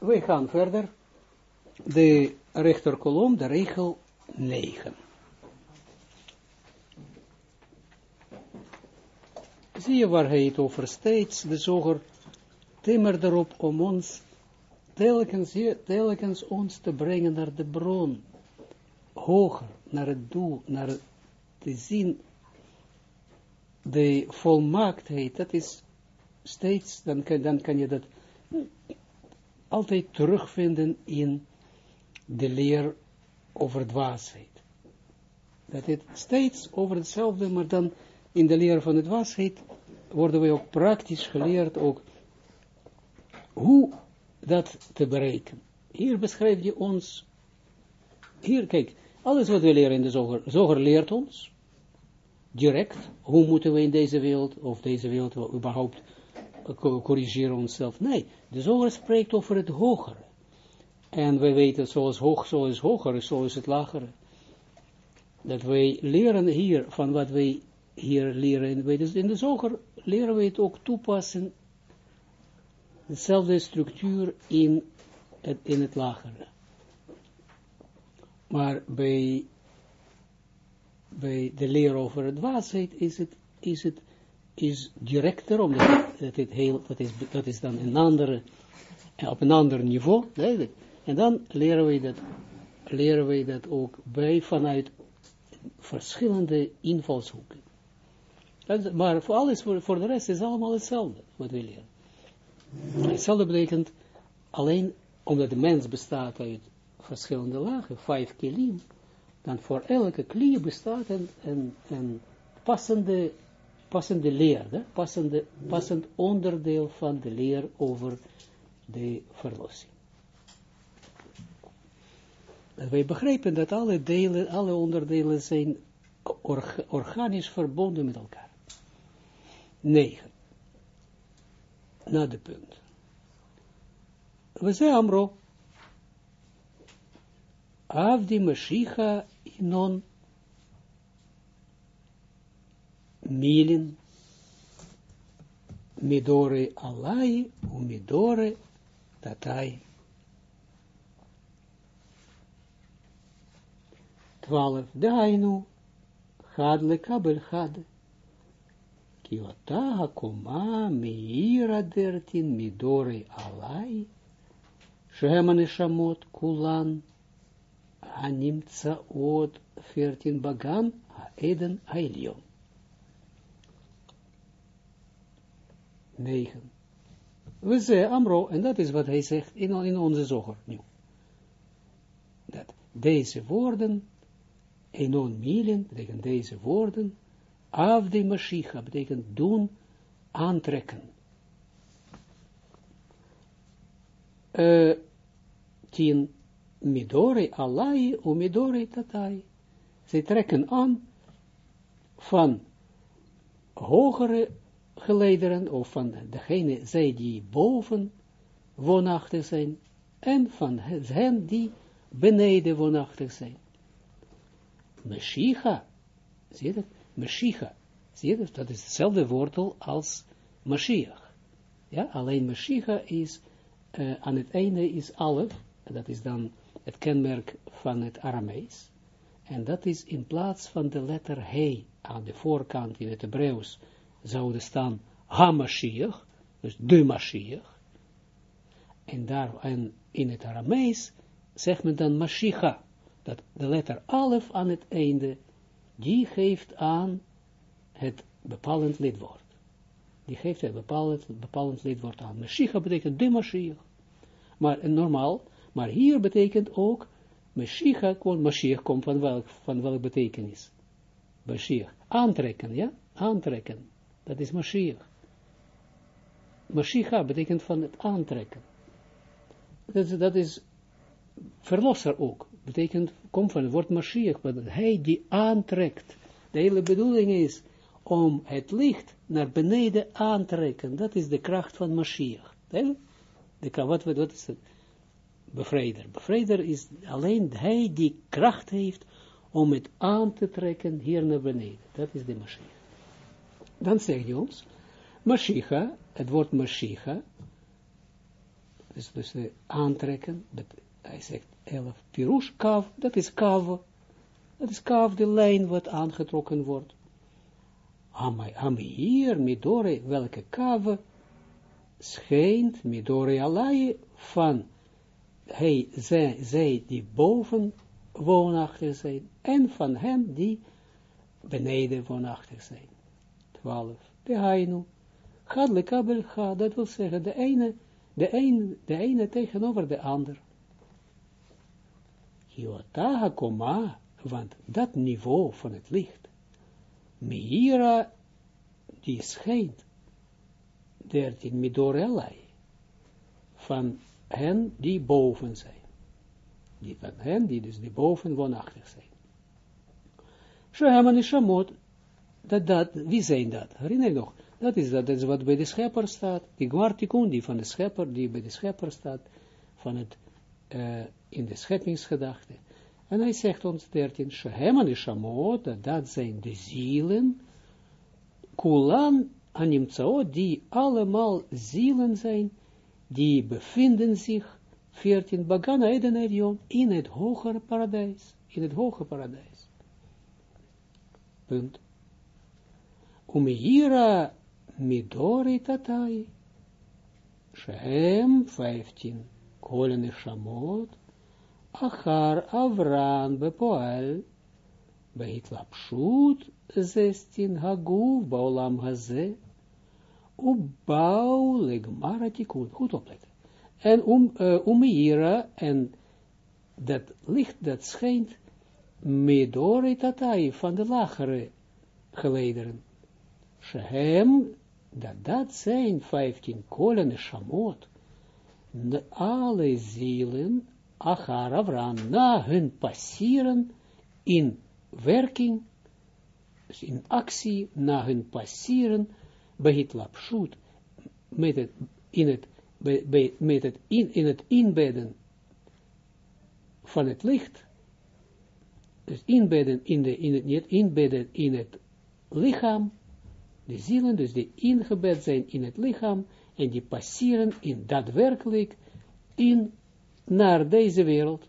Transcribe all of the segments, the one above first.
we gaan verder. De rechterkolom, de regel 9. Zie je waar hij het over steeds, de zoger, timmer erop om ons, telkens, telkens ons te brengen naar de bron, hoger, naar het doel, naar te zien, de volmaaktheid, dat is steeds, dan kan, dan kan je dat altijd terugvinden in de leer over dwaasheid. Dat het steeds over hetzelfde, maar dan in de leer van de dwaasheid worden we ook praktisch geleerd ook hoe dat te bereiken. Hier beschrijft je ons, hier kijk, alles wat we leren in de zoger, zoger leert ons, direct, hoe moeten we in deze wereld, of deze wereld überhaupt corrigeren onszelf. Nee, de zoger spreekt over het hogere. En wij weten, zoals hoog, zo is hoger, zo is het lagere. Dat wij leren hier, van wat wij hier leren in de zoger, leren we het ook toepassen, dezelfde structuur in het, in het lagere. Maar bij, bij de leer over het waasheid is het, is het is directer, omdat het heel, dat, is, dat is dan een andere, op een ander niveau, duidelijk. En dan leren we dat, leren we dat ook bij vanuit verschillende invalshoeken. Maar voor alles, voor, voor de rest is allemaal hetzelfde, wat we leren. Hetzelfde betekent, alleen omdat de mens bestaat uit verschillende lagen, vijf kilim, dan voor elke klie bestaat een, een, een passende, passende leer, hè? Passende, passend onderdeel van de leer over de verlossing. wij begrijpen dat alle delen, alle onderdelen zijn organisch verbonden met elkaar. 9. Na de punt. We zeggen Amro, Avdi Mashiach inon milin midore alai u midore tatai. Twaalf, dainu, had le kabel had. Kiota hakoma meira dertin midore alai. Shemane shamot kulan Animtsa od 14 bagan Eden 9. We zeggen Amro, en dat is wat hij zegt in, in onze zoger nu. Dat deze woorden, enon milen, betekent deze woorden, af de Mashiach, betekent doen, aantrekken. Uh, tien, midori alai o midori tatai. Zij trekken aan van hogere geleideren, of van degene, zij die boven woonachtig zijn, en van hen die beneden woonachtig zijn. Meshicha, zie je dat? Meshicha, zie je dat? Dat is hetzelfde wortel als Mashiach. Ja, alleen Meshicha is, uh, aan het einde is alef, dat is dan het kenmerk van het Aramees. En dat is in plaats van de letter He aan de voorkant in het Hebreeuws zouden staan HaMashiach, dus de Mashiach. En, daar, in het Aramees zegt men dan Mashiach, dat de letter Alef aan het einde, die geeft aan het bepalend lidwoord. Die geeft het bepalend, bepalend lidwoord aan. Mashiach betekent de Mashiach. Maar normaal maar hier betekent ook, Mashiach, Mashiach komt van welk, van welk betekenis? Mashiach. Aantrekken, ja? Aantrekken. Dat is Mashiach. Mashiach betekent van het aantrekken. Dat is, dat is verlosser ook. Betekent, komt van het woord Mashiach, dat hij die aantrekt. De hele bedoeling is om het licht naar beneden aantrekken. Dat is de kracht van Mashiach. De, wat, wat is het? bevrijder. Bevrijder is alleen hij die kracht heeft om het aan te trekken hier naar beneden. Dat is de Mashiach. Dan zegt hij ons, Mashiach, het woord Mashiach, dus, dus aantrekken, dat, hij zegt elf, pirush kav, dat is kav, dat is kav, de lijn wat aangetrokken wordt. Am hier, midore, welke kav, schijnt, midore alai, van hij, zij, zij die boven woonachtig zijn, en van hen die beneden woonachtig zijn. 12. De hainu. Gadle kabel ga, dat wil zeggen, de ene, de de ene tegenover de ander. Hiota koma, want dat niveau van het licht, Mihira, die schijnt, dertien midorelai, van hen die boven zijn. Die van hen, die dus die boven woonachtig zijn. Sheheman Ishamot, dat, dat, wie zijn dat? Herinner je nog? Dat is, dat, dat is wat bij de schepper staat. Die Gmartikun, die van de schepper, die bij de schepper staat, van het, uh, in de scheppingsgedachte. En hij zegt ons 13, Sheheman Ishamot, dat, dat zijn de zielen, Kulan Animtsaot, die allemaal zielen zijn, die bevinden zich, 14, Bagana Eden in het hogere paradijs. In het hogere paradijs. Punt. Umihira midori tatai. Shem 15. Kolen shamot. Achar avran bepoel. Behitlapshut 16. Haguf baolam haze. Ubau legmara tikun. Goed opletten. En um, uh, en dat licht dat schijnt, medore tatai, van de lagere gelederen. Shehem, dat dat zijn 15 kolen shamot, alle zielen, achar avran, na hun passeren, in werking, dus in actie, na hun passeren, behit lapshut, met het, in het, met het, in, in het inbedden van het licht, dus inbedden in, de, in het, inbedden in het lichaam, de zielen, dus die ingebed zijn in het lichaam, en die passeren in daadwerkelijk in, naar deze wereld,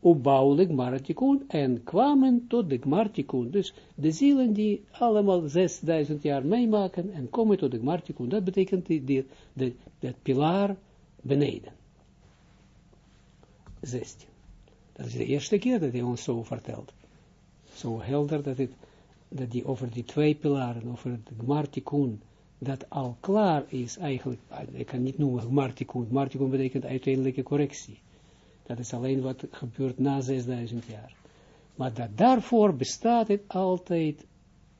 opbouwelijk Gmartikun, en kwamen tot de Gmartikun. Dus de zielen die allemaal 6000 jaar meemaken, en komen tot de Gmartikun, dat betekent die, die, de, dat pilaar beneden. 16. Dat is de eerste keer dat hij ons zo vertelt. Zo helder dat het dat die over die twee pilaren, over het Gmartikun, dat al klaar is eigenlijk, ah, ik kan niet noemen Gmartikun, Gmartikun betekent uiteindelijke correctie. Dat is alleen wat gebeurt na 6000 jaar. Maar dat daarvoor bestaat het altijd,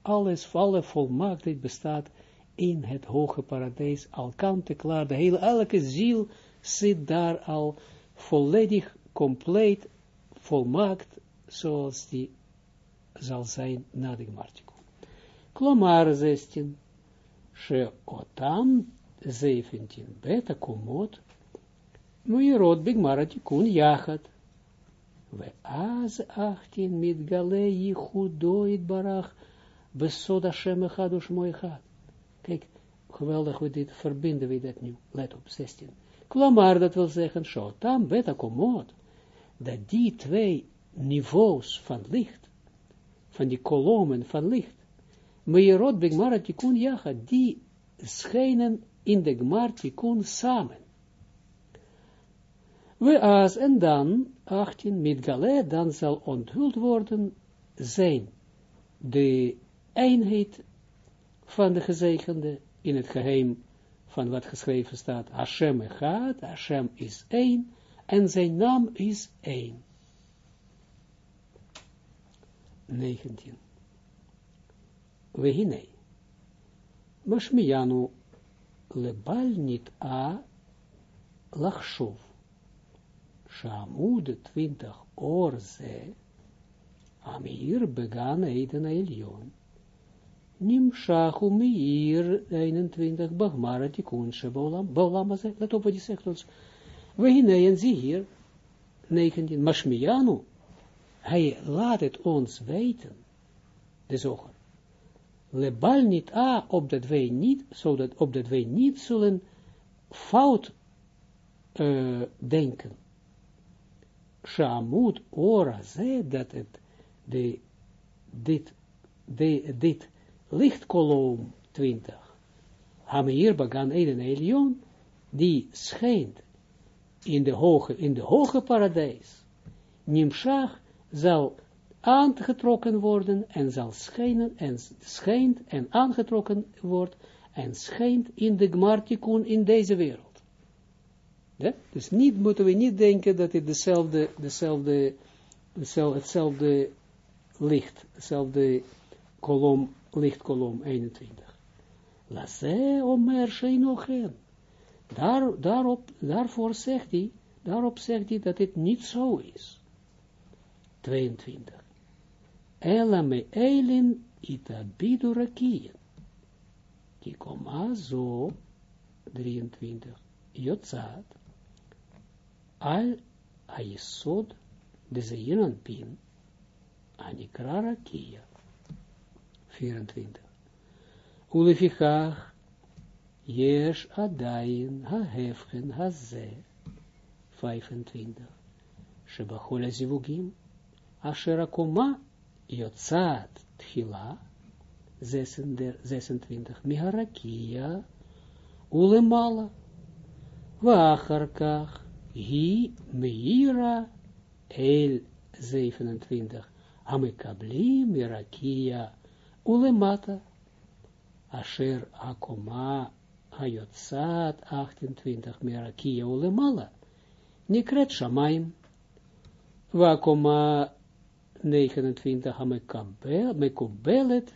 alles, alle volmaaktheid bestaat in het hoge paradijs, al kant klaar, de hele, elke ziel zit daar al volledig, compleet, volmaakt, zoals die zal zijn na de Gmartikun. Klomar 16, she otam 17, beta komot, muirot bigmaratikun jachat. We az 18, mit gale yichudoit barach, besod Hashem echad ushmo echad. Kijk, geweldig we dit verbinden we dat nu. Let op, 16. Klomar, dat wil zeggen, shotam beta komot, dat die twee niveaus van licht, van die kolommen van licht. Meerot begmara tikkun jacha, die schijnen in de gmar tikkun samen. We as en dan, 18, met gale, dan zal onthuld worden zijn de eenheid van de gezegende in het geheim van wat geschreven staat, Hashem gaat, Hashem is één, en zijn naam is één. 19. Wehine. Mashmiyanu lebal nit a lachshov. Shamud 20 or ze. Amir began Eden Elion. Nimshachu Meir 21 Bagmara Tikun Shebolam. Bolam Azeh. Let op wat hij zegt ons. En zie hier. 19. Mashmiyanu hij laat het ons weten, de zoger. Lebal niet a, opdat wij niet, zodat, opdat wij niet zullen fout uh, denken. Shamut ora ze dat het de, dit, de, dit lichtkolom 20. Hameir bagan Eden Elion, die schijnt in de hoge, in de hoge paradijs. Nimshach zal aangetrokken worden en zal schijnen en schijnt en aangetrokken wordt en schijnt in de Gmartikun in deze wereld. Dus niet moeten we niet denken dat het dezelfde, dezelfde, dezelfde hetzelfde licht, hetzelfde kolom, lichtkolom 21. Lasse omer sheinochen. Daar, daarop, daarvoor zegt hij, daarop zegt hij dat het niet zo is. 22. Ela me eilin ita bidurakien. Kikoma zo, 23. Jotzat, al ayesod de zeiran pin, anikra rakia. 24. Ulefichach, Yesh adayin ha-hefchen ha-ze. 25. Shebachol ha-zivugim. Asher akoma yotzat tchila. 26. Miharakia. Ulemala. Wacharkach. Hi meira. El 27. Amikabli mirakia. Ulemata. Asher akoma Hayotzat 28 Merakia Ulemala. Nikret Shamaim. Wakoma 29 Hamekabel, Mekubelet.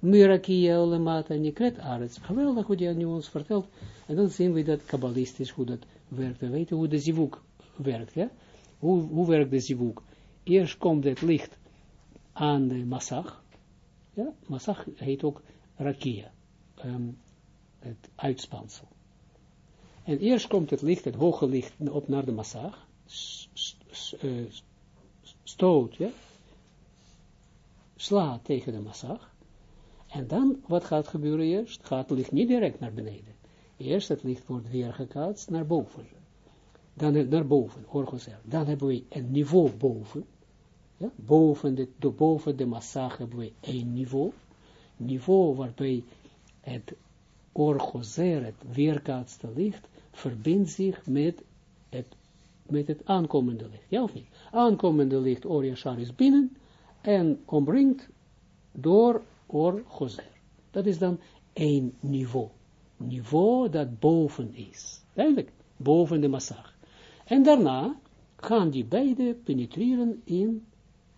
Mirakia Ulemata. Nikret Arets. Geweldig hoe die ons vertelt. En dan zien we dat kabbalistisch hoe dat werkt. We weten hoe de zivuk werkt. Ja? Hoe, werkt de zivuk? Eerst komt het licht aan de massag. Ja? Massag heet ook rakia. Um, het uitspansel. En eerst komt het licht, het hoge licht, op naar de massag, eh, stoot, ja, slaat tegen de massag, en dan, wat gaat gebeuren eerst? Gaat het licht niet direct naar beneden. Eerst het licht wordt weer gekaatst naar boven. Dan naar boven, orgozer. Dan hebben we een niveau boven. Ja? Boven, de, de, boven de massag hebben we een niveau. Niveau waarbij het orgozer, het weerkaatste licht, verbindt zich met het, met het aankomende licht. Ja of niet? Aankomende licht, Or is binnen en omringt door orgozer. Dat is dan één niveau. Niveau dat boven is. Duidelijk, boven de massag. En daarna gaan die beide penetreren in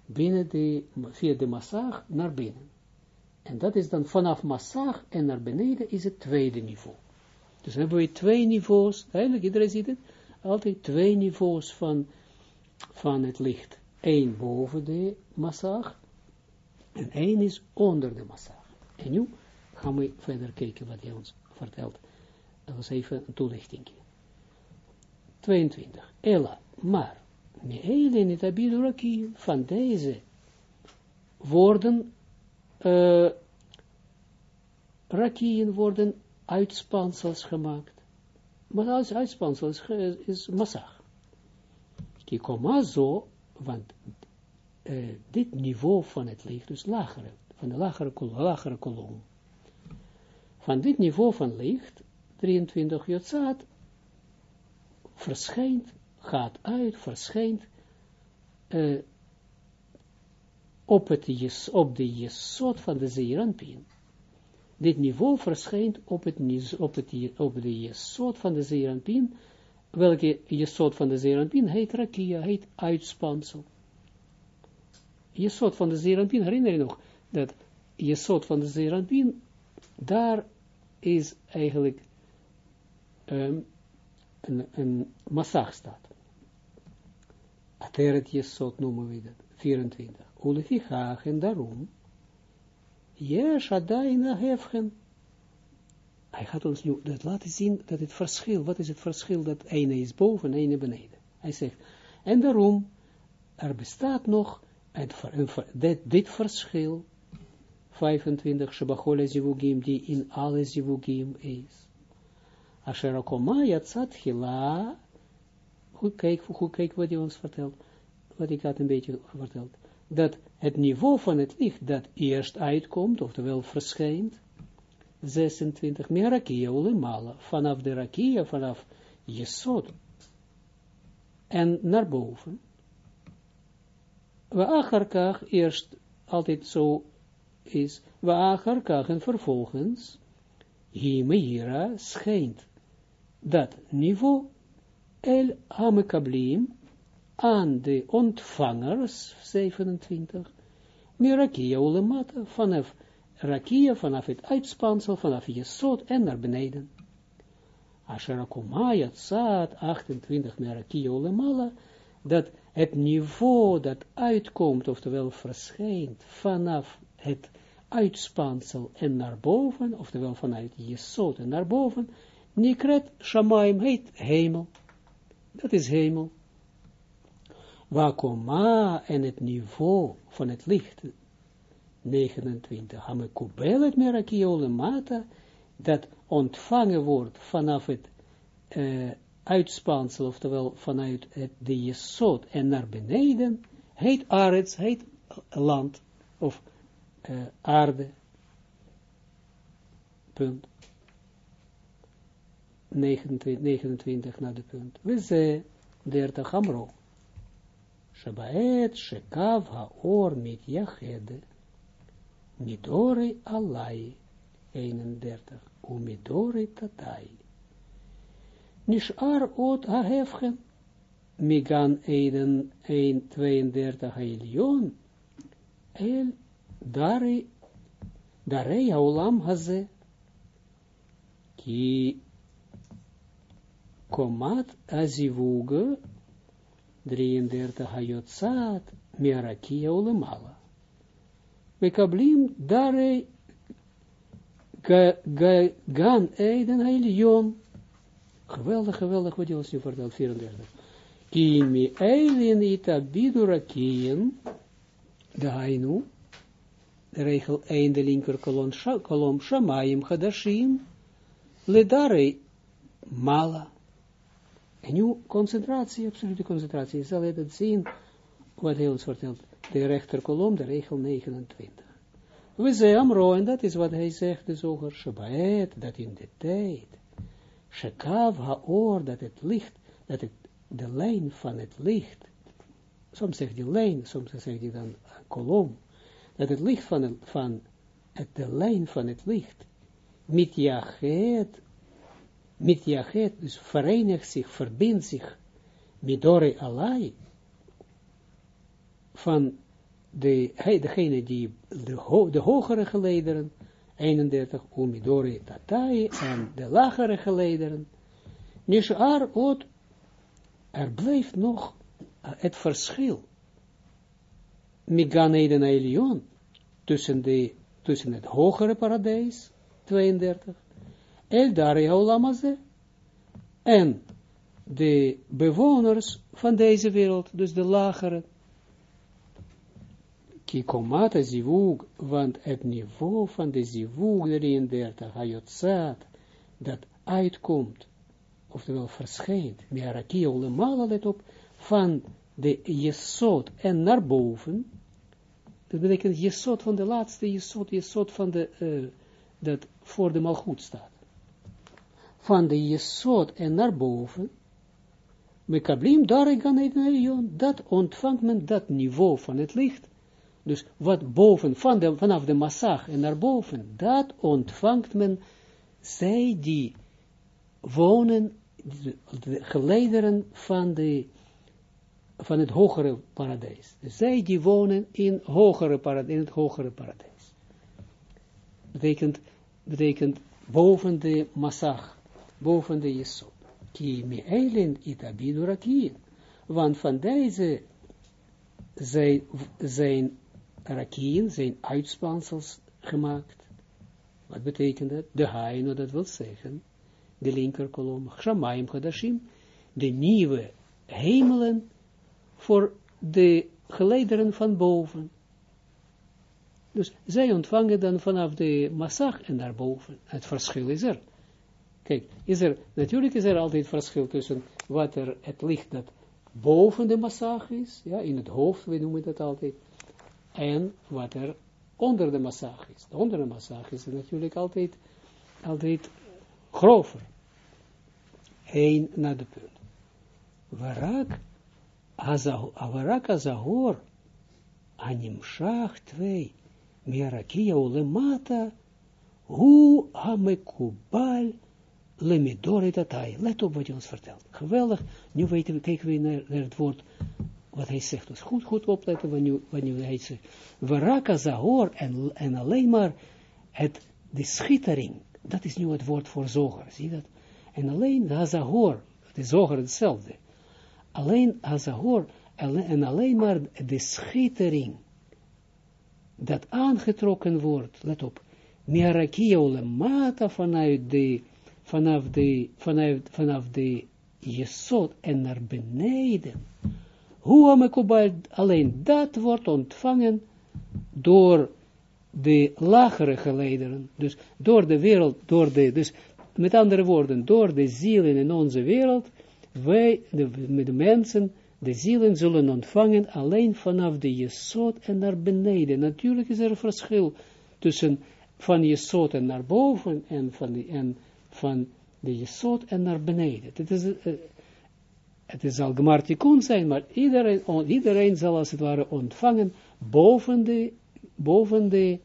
binnen de, via de massag naar binnen. En dat is dan vanaf massag en naar beneden is het tweede niveau. Dus hebben we twee niveaus, eigenlijk iedereen ziet het, altijd twee niveaus van, van het licht. Eén boven de massag en één is onder de massag. En nu gaan we verder kijken wat hij ons vertelt. Dat was even een toelichting. 22. Ella, maar, van deze woorden uh, rakieën worden uitspansels gemaakt. Maar als uitspansel is, is massag. Kikoma zo, want uh, dit niveau van het licht, dus lagere, van de lagere, lagere kolom, van dit niveau van licht, 23 jotzaad, verschijnt, gaat uit, verschijnt, uh, op, het, op de jesot van de Zeeranpien. Dit niveau verschijnt op, het, op, het, op de jesot van de Zeeranpien, welke jesot van de Zeeranpien heet Rakia, heet uitspansel. Jesot van de Zeeranpien, herinner je nog, dat jesot van de Zeeranpien, daar is eigenlijk um, een, een massag staat. Ateret jesot noemen we dat, 24. Ulefichach, en daarom, Jesh adaina hefgen. Hij gaat ons nu dat laten zien, dat het verschil, wat is het verschil, dat ene is boven en ene beneden. Hij zegt, en daarom, er bestaat nog dit, verschil, 25 Shabachole Zivugim, die in alle Zivugim is. Asher Akoma Yatzat Hila goed kijk, goed kijk wat hij ons vertelt, wat ik had een beetje verteld, dat het niveau van het licht dat eerst uitkomt, oftewel verschijnt, 26, meer rakia ulemala, vanaf de rakia, vanaf Jesod, en naar boven. We acharkach eerst altijd zo is, we acharkach en vervolgens, Himeira schijnt dat niveau el hamekablim aan de ontvangers, 27, mirakia ulemata, vanaf rakia, vanaf het uitspansel, vanaf Jesod en naar beneden. Asherakumaya Tzad 28 Merakia Olemala, dat het niveau dat uitkomt, oftewel verschijnt, vanaf het uitspansel en naar boven, oftewel vanuit Jesod en naar boven, Nikret Shamaim heet hemel. Dat is hemel. Wakoma en het niveau van het licht, 29, Hamekubelet Merakia Mata, dat ontvangen wordt vanaf het uitspansel, oftewel vanuit het, de jesot en naar beneden, heet arets, heet land, of uh, aarde, punt. 29, 29 naar de punt. We ze 30 amro. Shabaet shekav haor mit yachede. Midori alai. 31. Umidori tatai. Nishar ot hahefchen. Migan Eden 1, 32 Elion. El dari darei haolam haze. Ki komat azivuge 33 hayotzat miarakia ulemala. Mekablim darei Gan Eiden Heilion. Geweldig, geweldig wat je ons nu vertelt, 34. Kimi Eilin ita bidurakien, de Hainu, de regel 1, de linker kolom Shamayim Hadashim, Ledare Mala. En nu concentratie, absolute concentratie. Je zal het zien wat hij ons vertelt. De rechterkolom, de regel 29. We zijn Amro, en dat is wat hij zegt, de zoger Shabbat, dat in de tijd, Shekav haor, dat het licht, dat het, de lijn van het licht, soms zegt hij lijn, soms zegt hij dan kolom, dat het licht van, het, van het, de lijn van het licht, met jachet, met jachet, dus verenigt zich, verbindt zich, midore alai, van de, degene die de, de hogere gelederen, 31, umidori tatai, en de lagere gelederen, nishar ot, er blijft nog het verschil, Migan Elion, tussen, de, tussen het hogere paradijs, 32, El Dari Olamaze, en de bewoners van deze wereld, dus de lagere, Kikomata zivug, want het niveau van de zivug 33, hayotzat, dat uitkomt, oftewel verschijnt, miarakia ulemaal let op, van de jesot en naar boven, dat betekent jesot van de laatste jesot, jesot van de, uh, dat voor de malgoed staat. Van de jesot en naar boven, mekablim daar gaan dat ontvangt men dat niveau van het licht, dus wat boven, van de, vanaf de massag en naar boven, dat ontvangt men, zij die wonen, de geleideren van, de, van het hogere paradijs. Dus zij die wonen in, hogere paradijs, in het hogere paradijs. Betekent, betekent boven de massag, boven de jesod. Ki mi eilen itabidu Want van deze zijn, zijn rakien zijn uitspansels gemaakt. Wat betekent dat? De haino, dat wil zeggen, de linkerkolom, Shamayim Hadashim, de nieuwe hemelen voor de geleideren van boven. Dus zij ontvangen dan vanaf de massag en daarboven. Het verschil is er. Kijk, is er, natuurlijk is er altijd verschil tussen wat er, het licht dat boven de massage is, ja, in het hoofd, we noemen dat altijd, en wat er onder de massage is. Onder de massage is natuurlijk altijd, altijd grover. Eén naar de punt. Warak, warak azahor, animshach twee, mirakia ulemata, hu hamekubal, lemidore datai. Let op wat je ons vertelt. Geweldig. Nu weten we, kijken we naar, naar het woord wat hij zegt. Dus goed, goed opletten wanneer, wanneer hij zegt. Varaka zahor en, en alleen maar het, de schittering. Dat is nu het woord voor zoger. Zie dat? En alleen de zahor, de zoger hetzelfde. Alleen azahor en alleen maar de schittering dat aangetrokken wordt, let op, miarakia mata vanuit de, vanaf de, vanuit, vanaf de jesot en naar beneden, hoe amekubal, alleen dat wordt ontvangen door de lagere geleideren, dus door de wereld, door de, dus met andere woorden, door de zielen in onze wereld, wij, de, de mensen, de zielen zullen ontvangen alleen vanaf de jesot en naar beneden. Natuurlijk is er een verschil tussen van jesot en naar boven en van, de, en van de jesot en naar beneden. Het is, uh, het is al gemartikun zijn, maar iedereen, iedereen zal als het ware ontvangen boven de, boven de,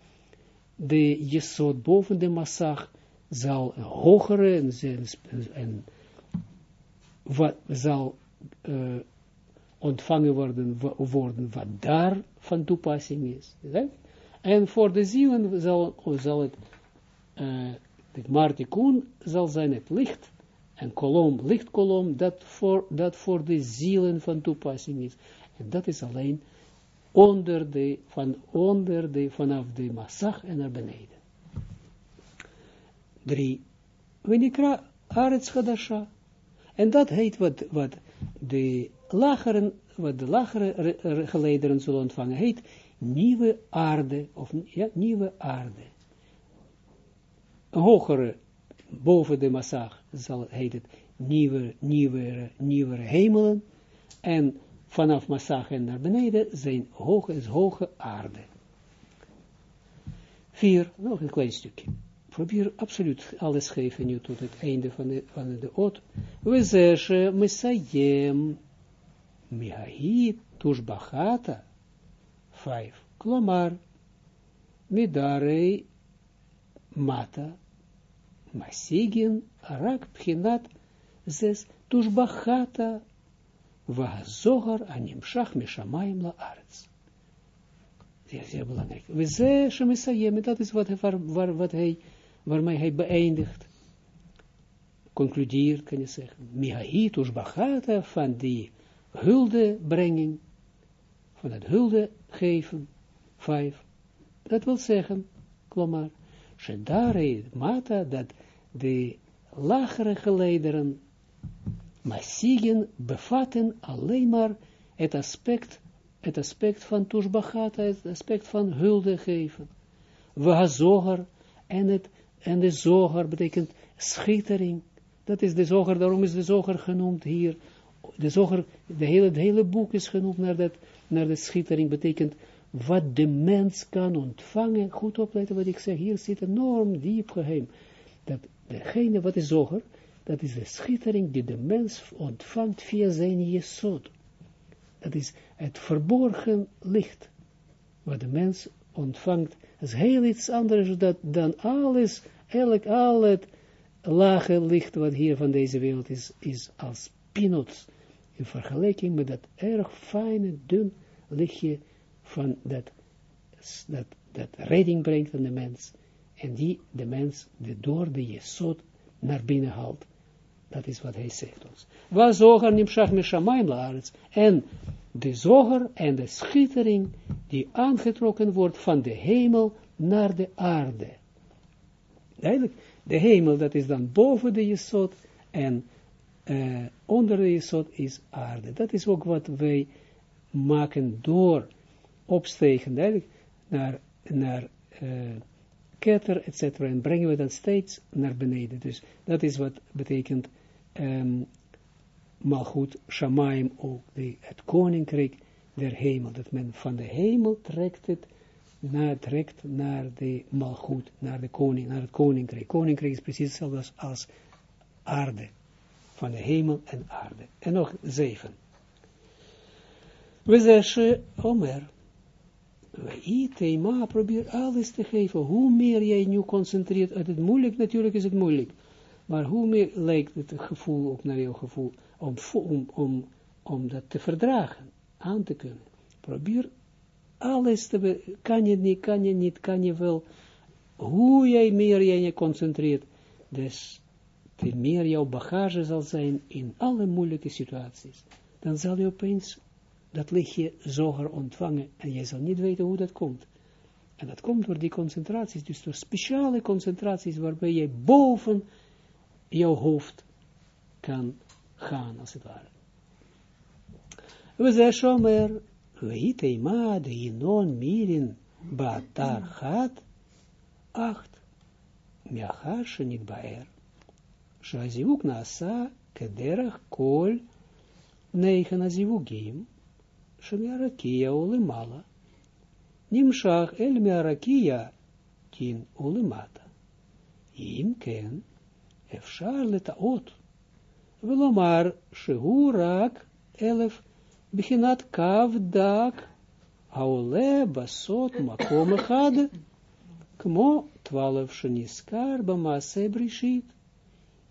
de jesot, boven de massag, zal een hogere en, en wat zal uh, ontvangen worden, worden wat daar van toepassing is. En voor de zielen zal, zal het, uh, Martikun zal zijn het licht, een kolom, lichtkolom, dat voor, dat voor de zielen van toepassing is. En dat is alleen onder de, van onder de, vanaf de massag en naar beneden. Drie. Wenikra Arets Hadasha. En dat heet wat, wat de lagere, wat de lagere gelederen zullen ontvangen, heet nieuwe aarde, of ja, nieuwe aarde. Een hogere, boven de massag, zal, heet het nieuwe, nieuwe, nieuwere hemelen, en vanaf massag en naar beneden zijn hoge, is hoge aarde. Vier, nog een klein stukje probeer absoluut alles geven nu tot het einde van de, van de oot. We zeggen, Messiahem, Mihahit, Tushbachata, vijf, Klomar, Midarei, Mata, Arak, Pchinat, zes, Tushbachata, Vahazogar, Animshach, Mishamayim, Laaretz. Zeer, zeer belangrijk. We zeggen, Messiahem, dat is wat, waar, wat hij waarmee hij beëindigt, concludeert, kan je zeggen, Mihahit Ushbachata van die huldebrenging, van het hulde geven, vijf. Dat wil zeggen, klomar, Shedare Mata, dat de lagere gelederen, Masigen bevatten alleen maar het aspect, het aspect van Tushbachata, het aspect van hulde geven. Wahazogar en het en de zoger betekent schittering. Dat is de zoger, daarom is de zoger genoemd hier. De zoger, de hele, het hele boek is genoemd naar, dat, naar de schittering, betekent wat de mens kan ontvangen. Goed opletten wat ik zeg, hier zit enorm diep geheim. Dat degene, wat is zoger, dat is de schittering die de mens ontvangt via zijn jesod. Dat is het verborgen licht, wat de mens ontvangt. Dat is heel iets anders dan, dan alles Elk, al het lage licht wat hier van deze wereld is, is als peanuts in vergelijking met dat erg fijne, dun lichtje van dat, dat, dat redding brengt aan de mens. En die de mens de door de jesot naar binnen haalt. Dat is wat hij zegt ons. Wa zoger. En de zoger en de schittering die aangetrokken wordt van de hemel naar de aarde. Duidelijk, de hemel, dat is dan boven de Jesod, en uh, onder de Jesod is aarde. Dat is ook wat wij maken door opstegen, duidelijk, naar, naar uh, ketter, etc. En brengen we dan steeds naar beneden. Dus dat is wat betekent um, malchut shamaim ook, de, het koninkrijk der hemel, dat men van de hemel trekt het, naar, trekt naar de malchut, naar, de koning, naar het koninkrijk. Koninkrijk is precies hetzelfde als, als aarde, van de hemel en aarde. En nog zeven. We zeggen, Omer, thema, probeer alles te geven. Hoe meer jij nu concentreert, het is moeilijk, natuurlijk is het moeilijk. Maar hoe meer lijkt het gevoel ook naar jouw gevoel, om, om, om, om dat te verdragen, aan te kunnen. Probeer alles te, kan je niet, kan je niet, kan je wel. Hoe jij meer jij je concentreert, dus te meer jouw bagage zal zijn in alle moeilijke situaties. Dan zal je opeens dat lichtje zoger ontvangen en jij zal niet weten hoe dat komt. En dat komt door die concentraties, dus door speciale concentraties waarbij je boven jouw hoofd kan gaan, als het ware. We zeggen shomer, weite ma de inon mirin batar gaat, acht, miachar shenit baer, shazivuk nasa kederach kol, negen azivugim, shemiarakia ulemala, nimshach el miarakia tin ulemata, im ken, אפשר לטעות ולומר שהוא רק אלף בחינת קו דק העולה בסוד מקום אחד, כמו twaalf שנזכר במעשה בראשית,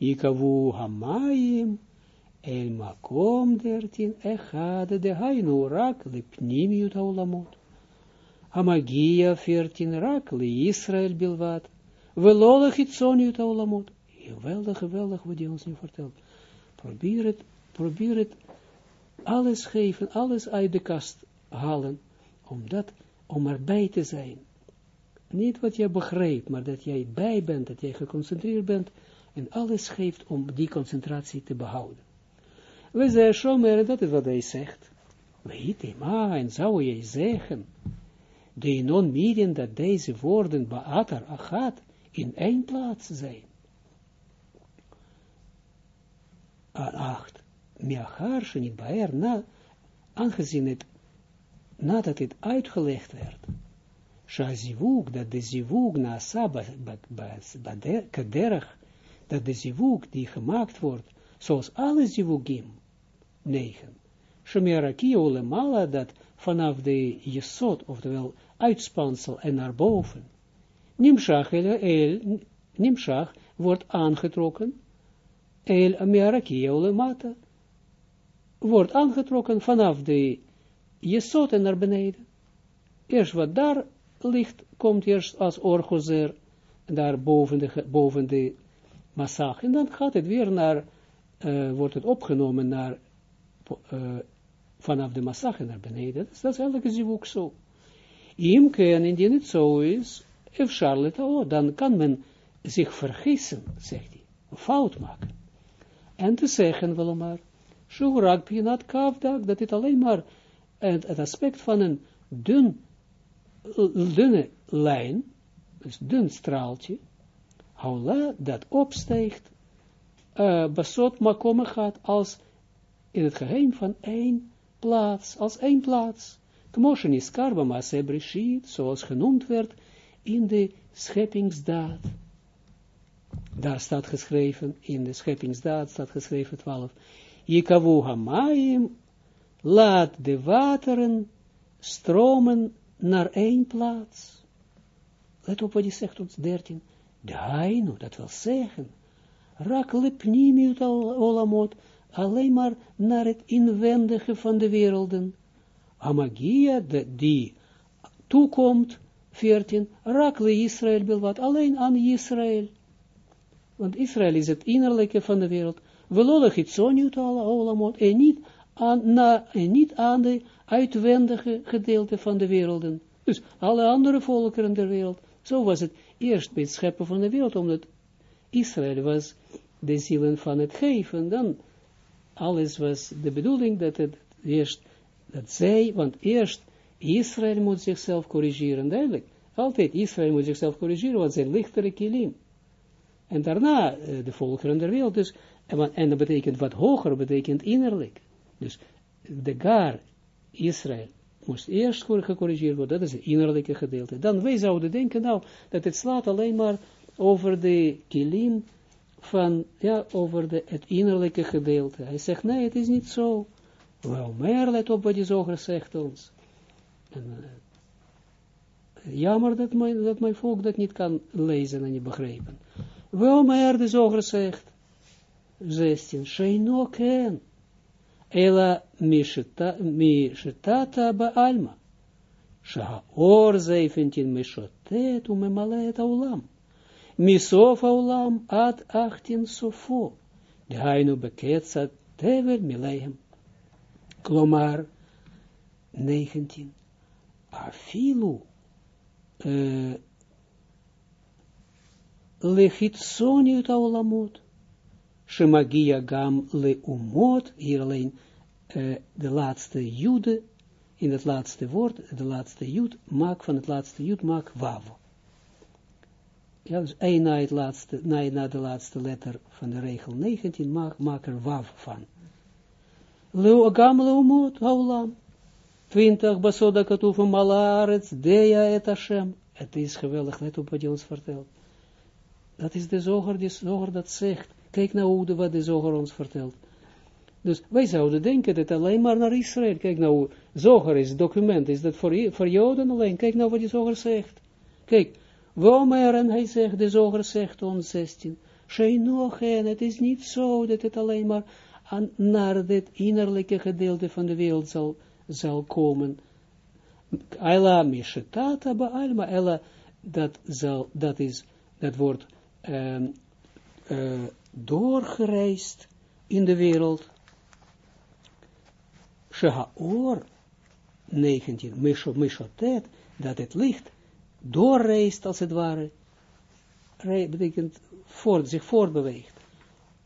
ייקבעו המים El makom dertien echade de hainu rak le pnimiut haulamot. Amagia fertin rak le Israël bilvat. Velolig hitzoniut haulamot. Geweldig, geweldig wat hij ons nu vertelt. Probeer het, probeer het alles geven, alles uit de kast halen, om, dat, om erbij te zijn. Niet wat jij begrijpt, maar dat jij bij bent, dat jij geconcentreerd bent, en alles geeft om die concentratie te behouden. We zeggen, Shomer, dat is wat hij zegt. Weet je, maar, en zou jij zeggen, de non-median dat deze woorden, Baatar, Achat, in één plaats zijn. 8. Miachar niet baer, na, aangezien het, nadat het uitgelegd werd, Shazivuk, dat de zivuk na kaderach, dat de zivuk die gemaakt wordt, zoals alle zivugim, 9. Shemeraki olemala, dat vanaf de jesot, oftewel uitspansel en naar boven, Nimshach el, Nimshach wordt aangetrokken, El Amearakia Olemata wordt aangetrokken vanaf de Jesoten naar beneden. Eerst wat daar ligt, komt eerst als orgozer, daar boven de, boven de. En dan gaat het weer naar, uh, wordt het opgenomen naar, uh, vanaf de massag naar beneden. Dus dat is elke zivuk zo. Imke, en indien het zo is, Charlotte, oh, dan kan men zich vergissen, zegt hij, fout maken. En te zeggen, wel maar, Shurak Pinat Kavdak, dat dit alleen maar het, aspect van een dun, dunne lijn, dus dun straaltje, Haula, dat opsteegt, uh, basot makom gaat, als in het geheim van één plaats, als één plaats. Kmoshen is karbama sebrishit, zoals genoemd werd in de scheppingsdaad daar staat geschreven, in de scheppingsdaad staat geschreven 12, Jikavu hamaim, laat de wateren stromen naar één plaats. Let op wat hij zegt ons, 13. Dainu, dat wil zeggen, rak lepnimiut olamot, alleen maar naar het inwendige van de werelden. Amagia, die toekomt, 14, rak le Israël wat alleen aan Israël. Want Israël is het innerlijke van de wereld. Velolig het zo niet olamot. En niet aan, en niet aan de uitwendige gedeelte van de werelden. Dus alle andere volkeren der wereld. Zo was het eerst bij het scheppen van de wereld. Omdat Israël was de zielen van het geven. Dan alles was de bedoeling dat het eerst, dat zij, want eerst Israël moet zichzelf corrigeren, duidelijk. Altijd Israël moet zichzelf corrigeren, want zijn lichtere kilim. En daarna uh, de volkeren der wereld. Dus En, en dat betekent wat hoger, betekent innerlijk. Dus de gar, Israël, moest eerst gecorrigeerd worden, dat is het innerlijke gedeelte. Dan wij zouden denken, nou, dat het slaat alleen maar over de kilim van, ja, over de, het innerlijke gedeelte. Hij zegt, nee, het is niet zo. Wel meer, let op wat je zoger zegt ons. En, uh, jammer dat mijn, dat mijn volk dat niet kan lezen en niet begrijpen. Wel meer, de zoger zegt, 16, Sheino ken, Ela mishetata ba'alma. Shaor 17 mishotet umemalet aulam. Misof aulam ad 18 sofo. Dehainu beketsat tever milehem. Klomar 19. Afilu uh, lechitsoniut aulamot. Shemagia gam le umot, hier alleen de laatste jude, in het laatste woord, de laatste jud, maak van het laatste jud, maak wav. Ja, dus één na, laatste, na, de laatste letter van de regel 19, maak, maak er wav van. Leo gam le umot, haulam. 20, basoda katuf malaretz, deja et Hashem. Het is geweldig, let op wat je ons vertelt. Dat is de zoger, die zoger dat zegt. Kijk nou hoe wat de zoger ons vertelt. Dus wij zouden denken dat alleen maar naar Israël. Kijk nou, zoger is document, is dat voor, voor Joden alleen. Kijk nou wat die zoger zegt. Kijk, Womer en hij zegt, de zoger zegt ons 16. nog en het is niet zo dat het alleen maar aan, naar dit innerlijke gedeelte van de wereld zal, zal komen. Ella mishetata ba'alma, ella, dat, zal, dat is, dat wordt uh, doorgereisd in de wereld. Shehaor 19, Mishotet, dat het licht doorreist als het ware, betekent voort, zich voortbeweegt.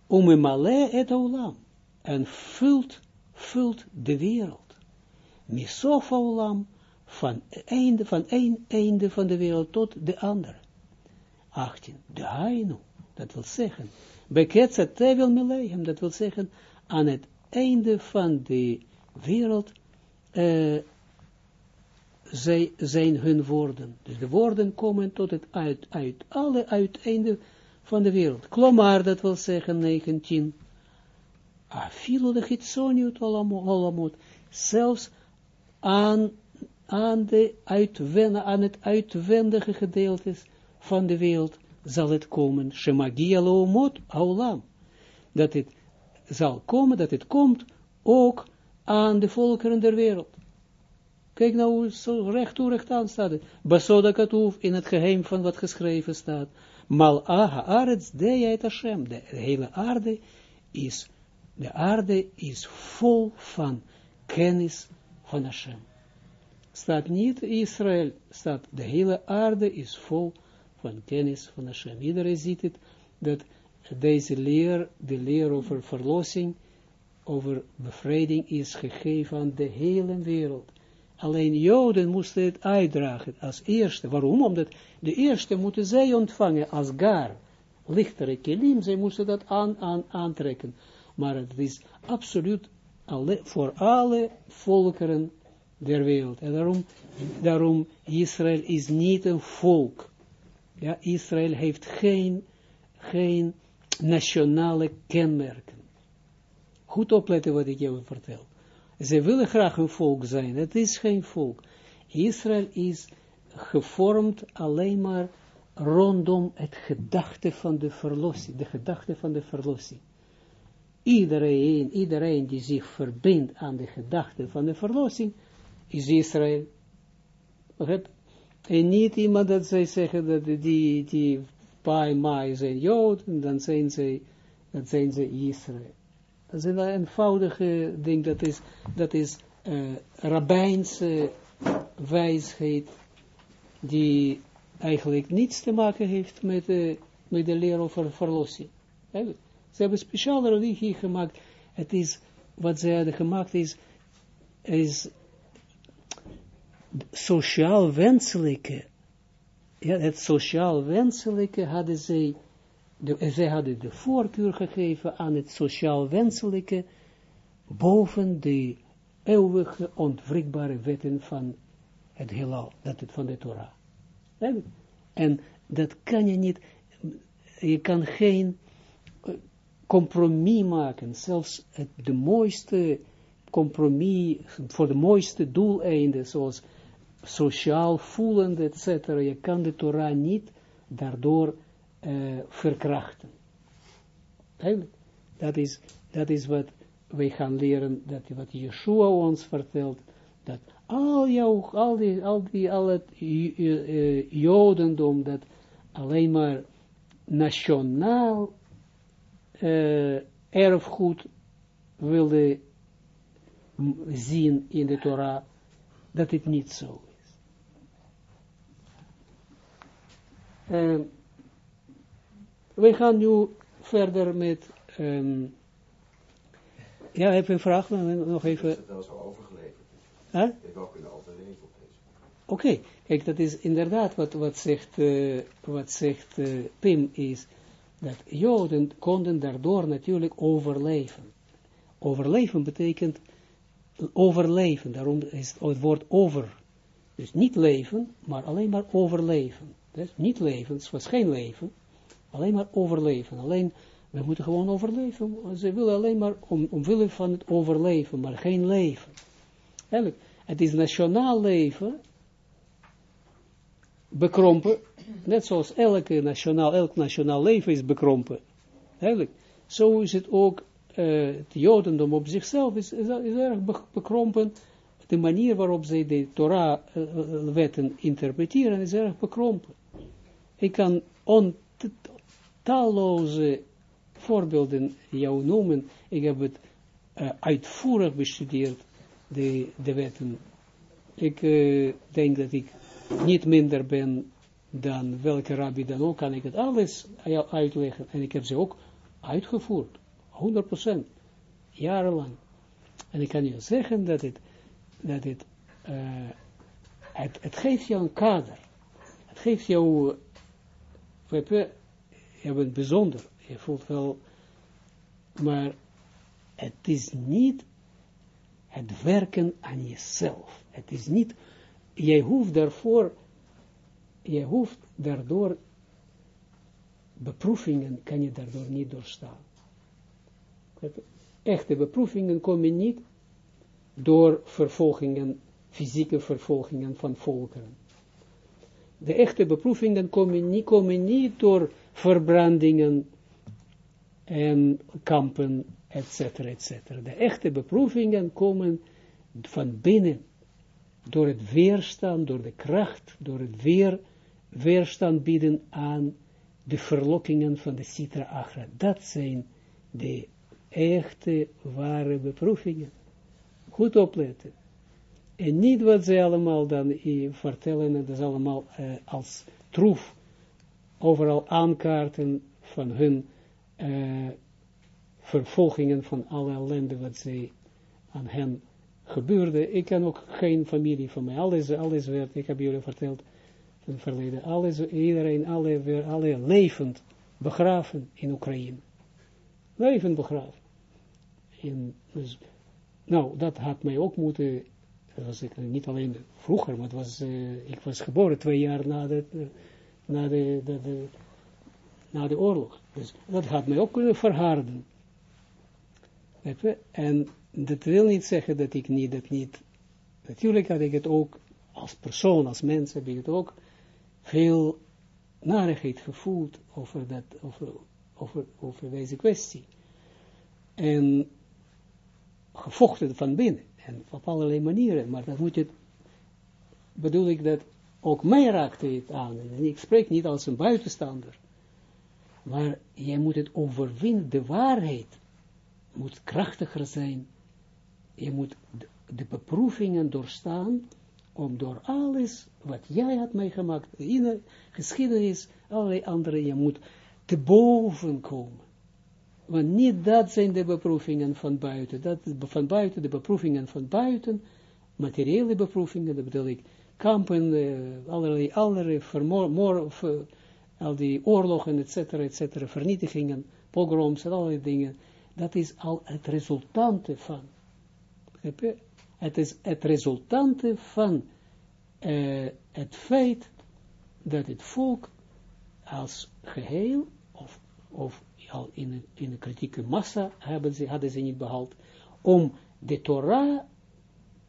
Om male et olam, en vult, vult de wereld. Misof olam, van einde, van een einde van de wereld tot de andere. 18. De hainu, dat wil zeggen, beketset tevel milehem, dat wil zeggen, aan het einde van de wereld uh, zij zijn hun woorden. Dus de woorden komen tot het uit, uit alle uiteinden van de wereld. Klomar, dat wil zeggen 19. Afilo de Gitsoniut Olamot, zelfs aan, aan, de uitwen, aan het uitwendige gedeelte van de wereld zal het komen. Shemagia loomot aulam. Dat het zal komen, dat het komt ook aan de volkeren der wereld. Kijk nou zo recht toe recht aan staat. Basoda katuf in het geheim van wat geschreven staat. Mal aha arets deyait Hashem. De hele aarde is, de aarde is vol van kennis van Hashem. Staat niet Israël, staat de hele aarde is vol van kennis van Hashem. Iedereen ziet het, dat deze leer, de leer over verlossing, over bevrijding is gegeven aan de hele wereld. Alleen Joden moesten het uitdragen als eerste. Waarom? Omdat de eerste moeten zij ontvangen als gar, lichtere kelim, zij moesten dat aan, aan, aantrekken. Maar het is absoluut alle, voor alle volkeren der wereld. En daarom, daarom Israël is niet een volk. Ja, Israël heeft geen, geen nationale kenmerken. Goed opletten wat ik jou vertel. Ze willen graag een volk zijn. Het is geen volk. Israël is gevormd alleen maar rondom het gedachte van de verlossing. De gedachte van de verlossing. Iedereen, iedereen die zich verbindt aan de gedachte van de verlossing, is Israël. En niet iemand dat zij zeggen dat die, die bij mij zijn Joden, dan zijn ze, dat zijn ze Israël. Dat is een eenvoudige ding, dat is, dat is uh, rabbijnse wijsheid, die eigenlijk niets te maken heeft met, met de leer over verlossing. Ze hebben speciale religie gemaakt. Het is, wat ze hadden gemaakt is, is sociaal wenselijke, ja, het sociaal wenselijke hadden zij de, zij hadden de voorkeur gegeven aan het sociaal wenselijke, boven de eeuwige, ontwrikbare wetten van het heelal, dat het van de Torah. En dat kan je niet, je kan geen eh, compromis maken, zelfs het, de mooiste compromis, voor de mooiste doeleinden, zoals sociaal voelend, etc. Je kan de Torah niet daardoor uh, verkrachten. Dat is, dat is wat wij gaan leren, dat wat Yeshua ons vertelt, dat al jouw, al die, al die, al het uh, jodendom, dat alleen maar nationaal uh, erfgoed wilde zien in de Torah, dat het niet zo is. Uh, we gaan nu verder met, um, ja, heb je een vraag? Nog even. Is het wel zo overgeleverd? Huh? Ik wel kunnen overleven op deze Oké, okay. kijk, dat is inderdaad wat, wat zegt, uh, wat zegt uh, Pim is, dat Joden konden daardoor natuurlijk overleven. Overleven betekent overleven, daarom is het woord over. Dus niet leven, maar alleen maar overleven. Dus niet leven, het was geen leven, alleen maar overleven. Alleen, we moeten gewoon overleven. Ze willen alleen maar om, omwille van het overleven, maar geen leven. Eigenlijk, het is nationaal leven, bekrompen, net zoals elke nationaal, elk nationaal leven is bekrompen. Eigenlijk, zo is het ook uh, het jodendom op zichzelf is, is, erg bekrompen. De manier waarop zij de Torah-wetten uh, interpreteren is erg bekrompen. Ik kan on, talloze voorbeelden jou noemen. Ik heb het uh, uitvoerig bestudeerd, de, de wetten. Ik uh, denk dat ik niet minder ben dan welke rabbi dan ook, kan ik het alles uitleggen. En ik heb ze ook uitgevoerd. 100%, jarenlang. En ik kan je zeggen dat het, dat het, uh, het, het geeft jou een kader. Het geeft jou, je bent bijzonder, je voelt wel, maar het is niet het werken aan jezelf. Het is niet, jij hoeft daarvoor, jij hoeft daardoor, beproevingen kan je daardoor niet doorstaan. Echte beproevingen komen niet door vervolgingen, fysieke vervolgingen van volkeren. De echte beproevingen komen niet, komen niet door verbrandingen en kampen, etc. etc. De echte beproevingen komen van binnen, door het weerstand, door de kracht, door het weer, weerstand bieden aan de verlokkingen van de Sitra Agra. Dat zijn de echte, ware beproevingen. Goed opletten. En niet wat ze allemaal dan vertellen, dat is allemaal uh, als troef, overal aankaarten van hun uh, vervolgingen van alle ellende wat ze aan hen gebeurde. Ik ken ook geen familie van mij. Alles, alles werd, ik heb jullie verteld van het verleden, alles, iedereen, alle, alle levend begraven in Oekraïne. Levend begraven. In, dus, nou, dat had mij ook moeten, was ik niet alleen vroeger, maar het was, uh, ik was geboren twee jaar na de, uh, na de, de, de, oorlog. Dus dat had mij ook kunnen verharden. En dat wil niet zeggen dat ik niet, dat niet, natuurlijk had ik het ook, als persoon, als mens, heb ik het ook veel narigheid gevoeld over, dat, over, over, over deze kwestie. En gevochten van binnen. En op allerlei manieren. Maar dat moet je, bedoel ik dat ook mij raakte het aan. En ik spreek niet als een buitenstander. Maar jij moet het overwinnen. De waarheid moet krachtiger zijn. Je moet de, beproevingen doorstaan. Om door alles wat jij had meegemaakt. In de geschiedenis, allerlei andere. Je moet te boven komen. Want niet dat zijn de beproevingen van buiten. Dat van buiten, de beproevingen van buiten, materiële beproevingen, dat bedoel ik, kampen, uh, allerlei andere vermoor, al die oorlogen, et cetera, et cetera, vernietigingen, pogroms en allerlei dingen, dat is al het resultante van. Het is het resultante van uh, het feit dat het volk als geheel, of, of al in een, in een kritieke massa hebben ze, hadden ze niet behaald, om de Torah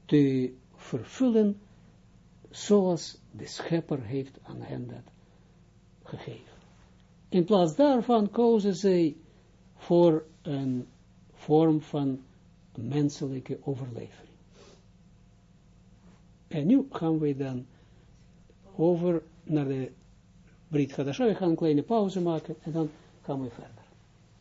te vervullen zoals de schepper heeft aan hen dat gegeven. In plaats daarvan kozen zij voor een vorm van menselijke overlevering. En nu gaan we dan over naar de Brit Hadasha. We gaan een kleine pauze maken en dan gaan we verder.